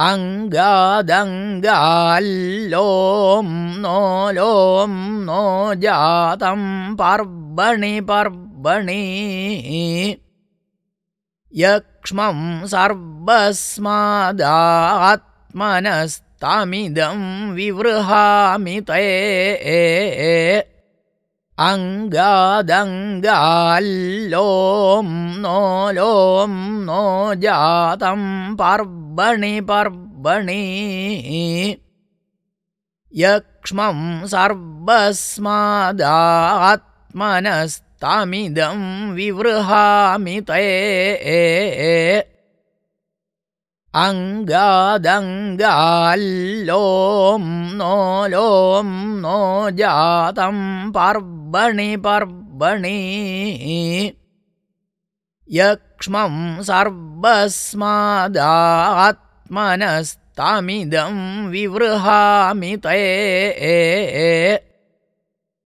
अङ्गादङ्गाल्लों नो लों नो जातं पर्वणि पर्वणि। यक्ष्मं सर्वस्मादात्मनस्तमिदं विवृहामि ते। अङ्गादङ्गाल्लों नो लों नो जातं पर्वणि पर्वणि यक्ष्मं सर्वस्मादात्मनस्तमिदं विवृहामि ते। अङ्गादङ्गाल्लों नो लों नो जातं पर्वणि पर्वणि यक्ष्मं सर्वस्मादात्मनस्तमिदं विवृहामि ते